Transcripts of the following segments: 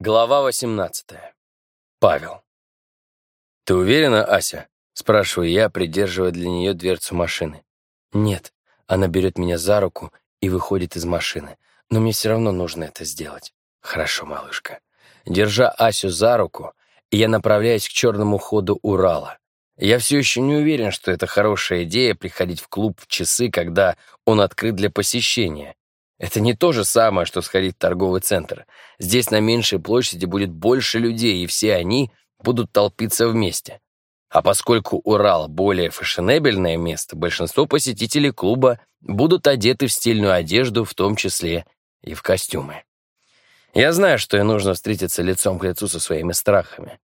Глава 18. Павел. «Ты уверена, Ася?» — спрашиваю я, придерживая для нее дверцу машины. «Нет». Она берет меня за руку и выходит из машины. Но мне все равно нужно это сделать. «Хорошо, малышка». Держа Асю за руку, я направляюсь к черному ходу Урала. Я все еще не уверен, что это хорошая идея приходить в клуб в часы, когда он открыт для посещения. Это не то же самое, что сходить в торговый центр. Здесь на меньшей площади будет больше людей, и все они будут толпиться вместе. А поскольку Урал более фешенебельное место, большинство посетителей клуба будут одеты в стильную одежду, в том числе и в костюмы. Я знаю, что ей нужно встретиться лицом к лицу со своими страхами.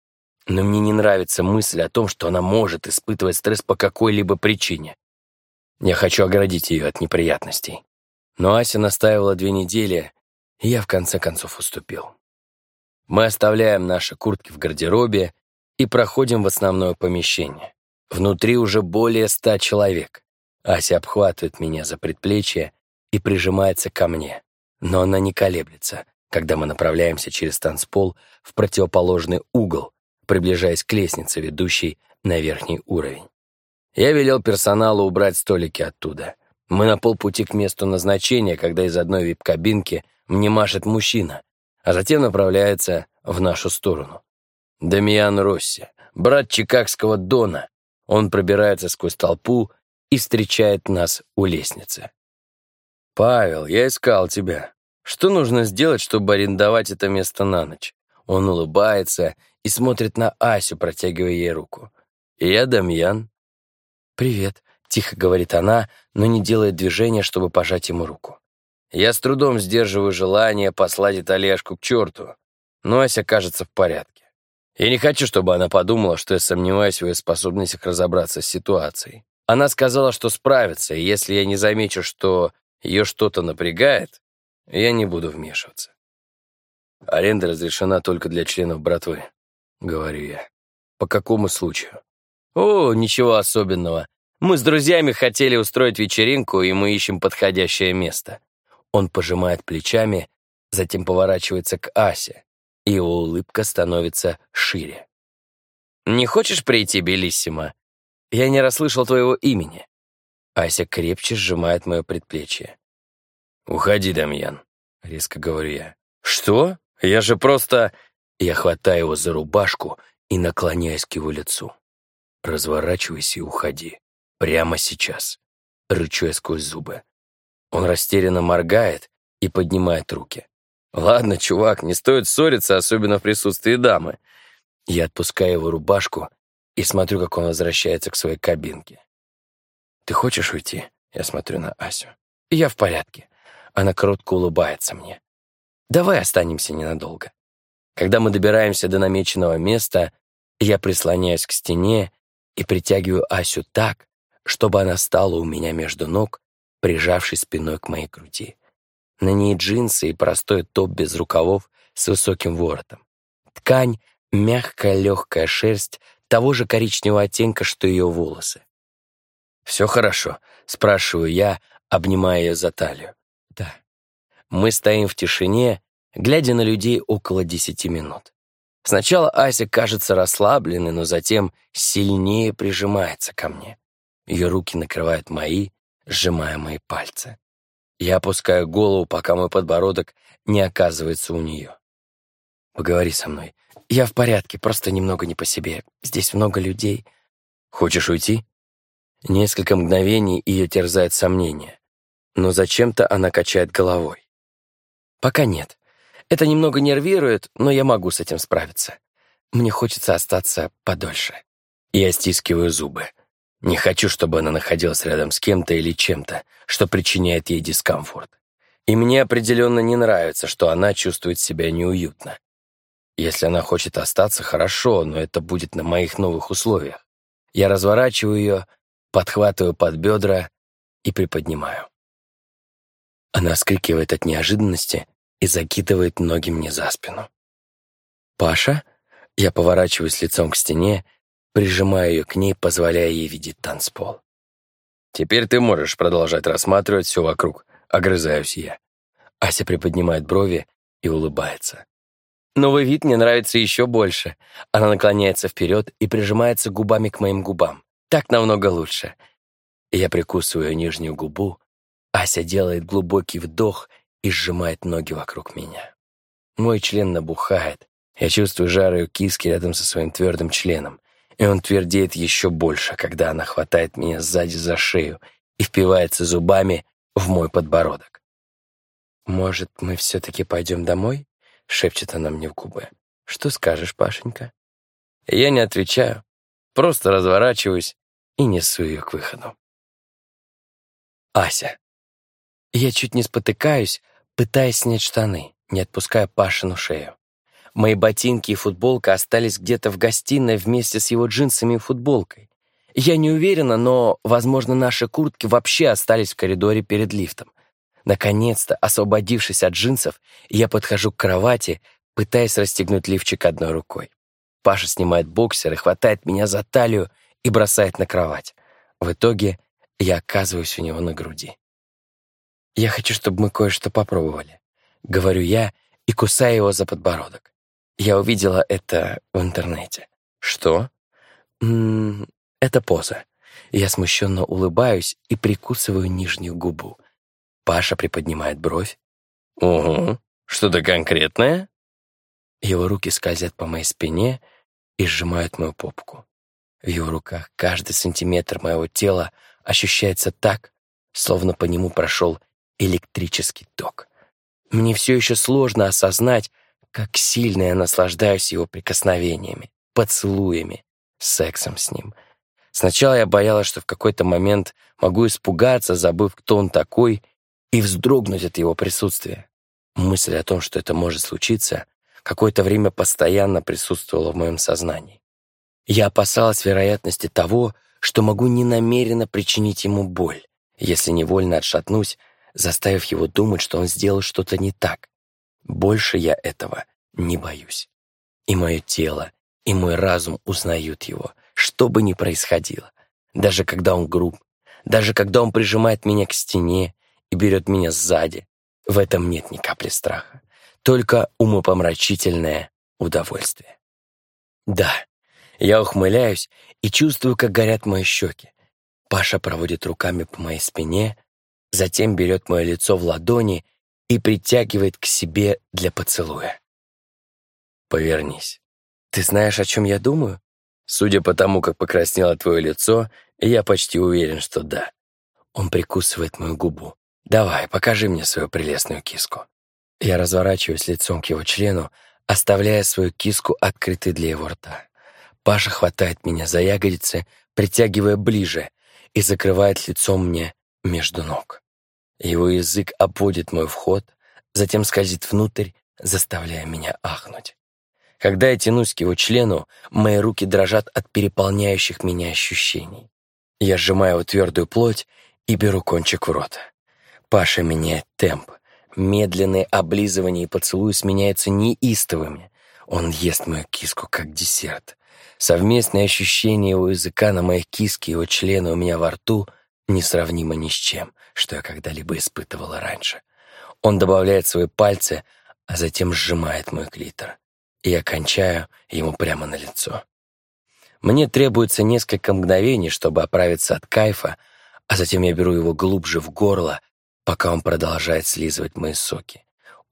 Но мне не нравится мысль о том, что она может испытывать стресс по какой-либо причине. Я хочу оградить ее от неприятностей. Но Ася настаивала две недели, и я в конце концов уступил. Мы оставляем наши куртки в гардеробе и проходим в основное помещение. Внутри уже более ста человек. Ася обхватывает меня за предплечье и прижимается ко мне, но она не колеблется, когда мы направляемся через танцпол в противоположный угол, приближаясь к лестнице, ведущей на верхний уровень. Я велел персоналу убрать столики оттуда. Мы на полпути к месту назначения, когда из одной вип-кабинки мне машет мужчина, а затем направляется в нашу сторону. Дамиан Росси, брат чикагского Дона. Он пробирается сквозь толпу и встречает нас у лестницы. «Павел, я искал тебя. Что нужно сделать, чтобы арендовать это место на ночь?» Он улыбается и смотрит на Асю, протягивая ей руку. «Я Дамьян». «Привет. Тихо говорит она, но не делает движения, чтобы пожать ему руку. Я с трудом сдерживаю желание послать Италияшку к черту, но Ася кажется в порядке. Я не хочу, чтобы она подумала, что я сомневаюсь в ее способностях разобраться с ситуацией. Она сказала, что справится, и если я не замечу, что ее что-то напрягает, я не буду вмешиваться. Аренда разрешена только для членов братвы, говорю я. По какому случаю? О, ничего особенного. Мы с друзьями хотели устроить вечеринку, и мы ищем подходящее место. Он пожимает плечами, затем поворачивается к Асе, и его улыбка становится шире. «Не хочешь прийти, Белиссимо? Я не расслышал твоего имени». Ася крепче сжимает мое предплечье. «Уходи, Дамьян», — резко говорю я. «Что? Я же просто...» Я хватаю его за рубашку и наклоняюсь к его лицу. «Разворачивайся и уходи. Прямо сейчас. Рычу я сквозь зубы. Он растерянно моргает и поднимает руки. «Ладно, чувак, не стоит ссориться, особенно в присутствии дамы». Я отпускаю его рубашку и смотрю, как он возвращается к своей кабинке. «Ты хочешь уйти?» Я смотрю на Асю. «Я в порядке». Она кротко улыбается мне. «Давай останемся ненадолго». Когда мы добираемся до намеченного места, я прислоняюсь к стене и притягиваю Асю так, чтобы она стала у меня между ног, прижавшись спиной к моей груди. На ней джинсы и простой топ без рукавов с высоким воротом. Ткань — мягкая легкая шерсть того же коричневого оттенка, что ее волосы. «Все хорошо?» — спрашиваю я, обнимая ее за талию. «Да». Мы стоим в тишине, глядя на людей около десяти минут. Сначала Ася кажется расслабленной, но затем сильнее прижимается ко мне. Ее руки накрывают мои, сжимая мои пальцы. Я опускаю голову, пока мой подбородок не оказывается у нее. «Поговори со мной. Я в порядке, просто немного не по себе. Здесь много людей. Хочешь уйти?» Несколько мгновений ее терзает сомнение. Но зачем-то она качает головой. «Пока нет. Это немного нервирует, но я могу с этим справиться. Мне хочется остаться подольше». Я стискиваю зубы. Не хочу, чтобы она находилась рядом с кем-то или чем-то, что причиняет ей дискомфорт. И мне определенно не нравится, что она чувствует себя неуютно. Если она хочет остаться, хорошо, но это будет на моих новых условиях. Я разворачиваю ее, подхватываю под бедра и приподнимаю. Она скрикивает от неожиданности и закидывает ноги мне за спину. «Паша?» Я поворачиваюсь лицом к стене прижимаю ее к ней, позволяя ей видеть танцпол. «Теперь ты можешь продолжать рассматривать все вокруг», — огрызаюсь я. Ася приподнимает брови и улыбается. Новый вид мне нравится еще больше. Она наклоняется вперед и прижимается губами к моим губам. Так намного лучше. Я прикусываю нижнюю губу. Ася делает глубокий вдох и сжимает ноги вокруг меня. Мой член набухает. Я чувствую жар ее киски рядом со своим твердым членом. И он твердеет еще больше, когда она хватает меня сзади за шею и впивается зубами в мой подбородок. «Может, мы все-таки пойдем домой?» — шепчет она мне в губы. «Что скажешь, Пашенька?» Я не отвечаю, просто разворачиваюсь и несу ее к выходу. Ася. Я чуть не спотыкаюсь, пытаясь снять штаны, не отпуская Пашину шею. Мои ботинки и футболка остались где-то в гостиной вместе с его джинсами и футболкой. Я не уверена, но, возможно, наши куртки вообще остались в коридоре перед лифтом. Наконец-то, освободившись от джинсов, я подхожу к кровати, пытаясь расстегнуть лифчик одной рукой. Паша снимает боксер и хватает меня за талию и бросает на кровать. В итоге я оказываюсь у него на груди. «Я хочу, чтобы мы кое-что попробовали», — говорю я и кусаю его за подбородок. Я увидела это в интернете. «Что?» М -м, «Это поза». Я смущенно улыбаюсь и прикусываю нижнюю губу. Паша приподнимает бровь. «Угу, что-то конкретное?» Его руки скользят по моей спине и сжимают мою попку. В его руках каждый сантиметр моего тела ощущается так, словно по нему прошел электрический ток. Мне все еще сложно осознать, как сильно я наслаждаюсь его прикосновениями, поцелуями, сексом с ним. Сначала я боялась, что в какой-то момент могу испугаться, забыв, кто он такой, и вздрогнуть от его присутствия. Мысль о том, что это может случиться, какое-то время постоянно присутствовала в моем сознании. Я опасалась вероятности того, что могу ненамеренно причинить ему боль, если невольно отшатнусь, заставив его думать, что он сделал что-то не так. Больше я этого не боюсь. И мое тело, и мой разум узнают его, что бы ни происходило. Даже когда он груб, даже когда он прижимает меня к стене и берет меня сзади, в этом нет ни капли страха, только умопомрачительное удовольствие. Да, я ухмыляюсь и чувствую, как горят мои щеки. Паша проводит руками по моей спине, затем берет мое лицо в ладони и притягивает к себе для поцелуя. Повернись. Ты знаешь, о чем я думаю? Судя по тому, как покраснело твое лицо, я почти уверен, что да. Он прикусывает мою губу. Давай, покажи мне свою прелестную киску. Я разворачиваюсь лицом к его члену, оставляя свою киску открытой для его рта. Паша хватает меня за ягодицы, притягивая ближе, и закрывает лицом мне между ног. Его язык обводит мой вход, затем скользит внутрь, заставляя меня ахнуть. Когда я тянусь к его члену, мои руки дрожат от переполняющих меня ощущений. Я сжимаю его твердую плоть и беру кончик в рот. Паша меняет темп. Медленные облизывания и поцелуи сменяются неистовыми. Он ест мою киску как десерт. Совместное ощущение его языка на моей киске и его члена у меня во рту несравнимо ни с чем, что я когда-либо испытывала раньше. Он добавляет свои пальцы, а затем сжимает мой клитор. И я кончаю ему прямо на лицо. Мне требуется несколько мгновений, чтобы оправиться от кайфа, а затем я беру его глубже в горло, пока он продолжает слизывать мои соки.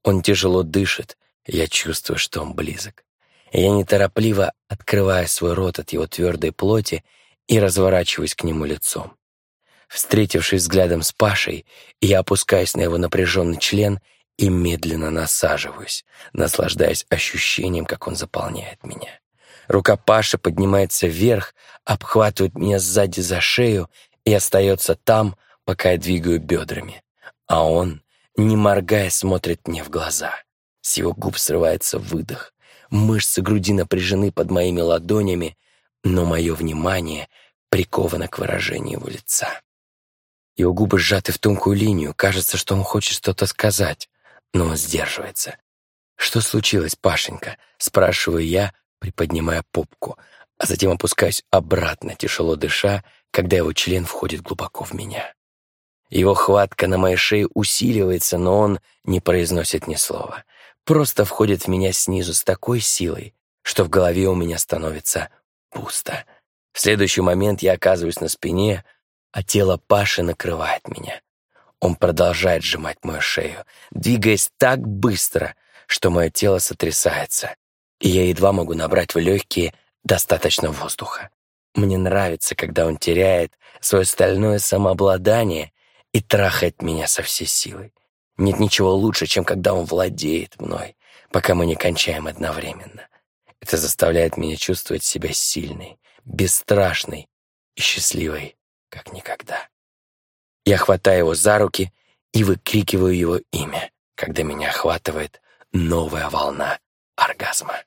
Он тяжело дышит, я чувствую, что он близок. Я неторопливо открываю свой рот от его твердой плоти и разворачиваюсь к нему лицом. Встретившись взглядом с Пашей, я опускаюсь на его напряженный член и медленно насаживаюсь, наслаждаясь ощущением, как он заполняет меня. Рука Паши поднимается вверх, обхватывает меня сзади за шею и остается там, пока я двигаю бедрами. А он, не моргая, смотрит мне в глаза. С его губ срывается выдох. Мышцы груди напряжены под моими ладонями, но мое внимание приковано к выражению его лица. Его губы сжаты в тонкую линию, кажется, что он хочет что-то сказать, но он сдерживается. «Что случилось, Пашенька?» — спрашиваю я, приподнимая попку, а затем опускаюсь обратно, тяжело дыша, когда его член входит глубоко в меня. Его хватка на моей шее усиливается, но он не произносит ни слова. просто входит в меня снизу с такой силой, что в голове у меня становится пусто. В следующий момент я оказываюсь на спине, а тело Паши накрывает меня. Он продолжает сжимать мою шею, двигаясь так быстро, что мое тело сотрясается, и я едва могу набрать в легкие достаточно воздуха. Мне нравится, когда он теряет свое стальное самообладание и трахает меня со всей силой. Нет ничего лучше, чем когда он владеет мной, пока мы не кончаем одновременно. Это заставляет меня чувствовать себя сильной, бесстрашной и счастливой, как никогда. Я хватаю его за руки и выкрикиваю его имя, когда меня охватывает новая волна оргазма.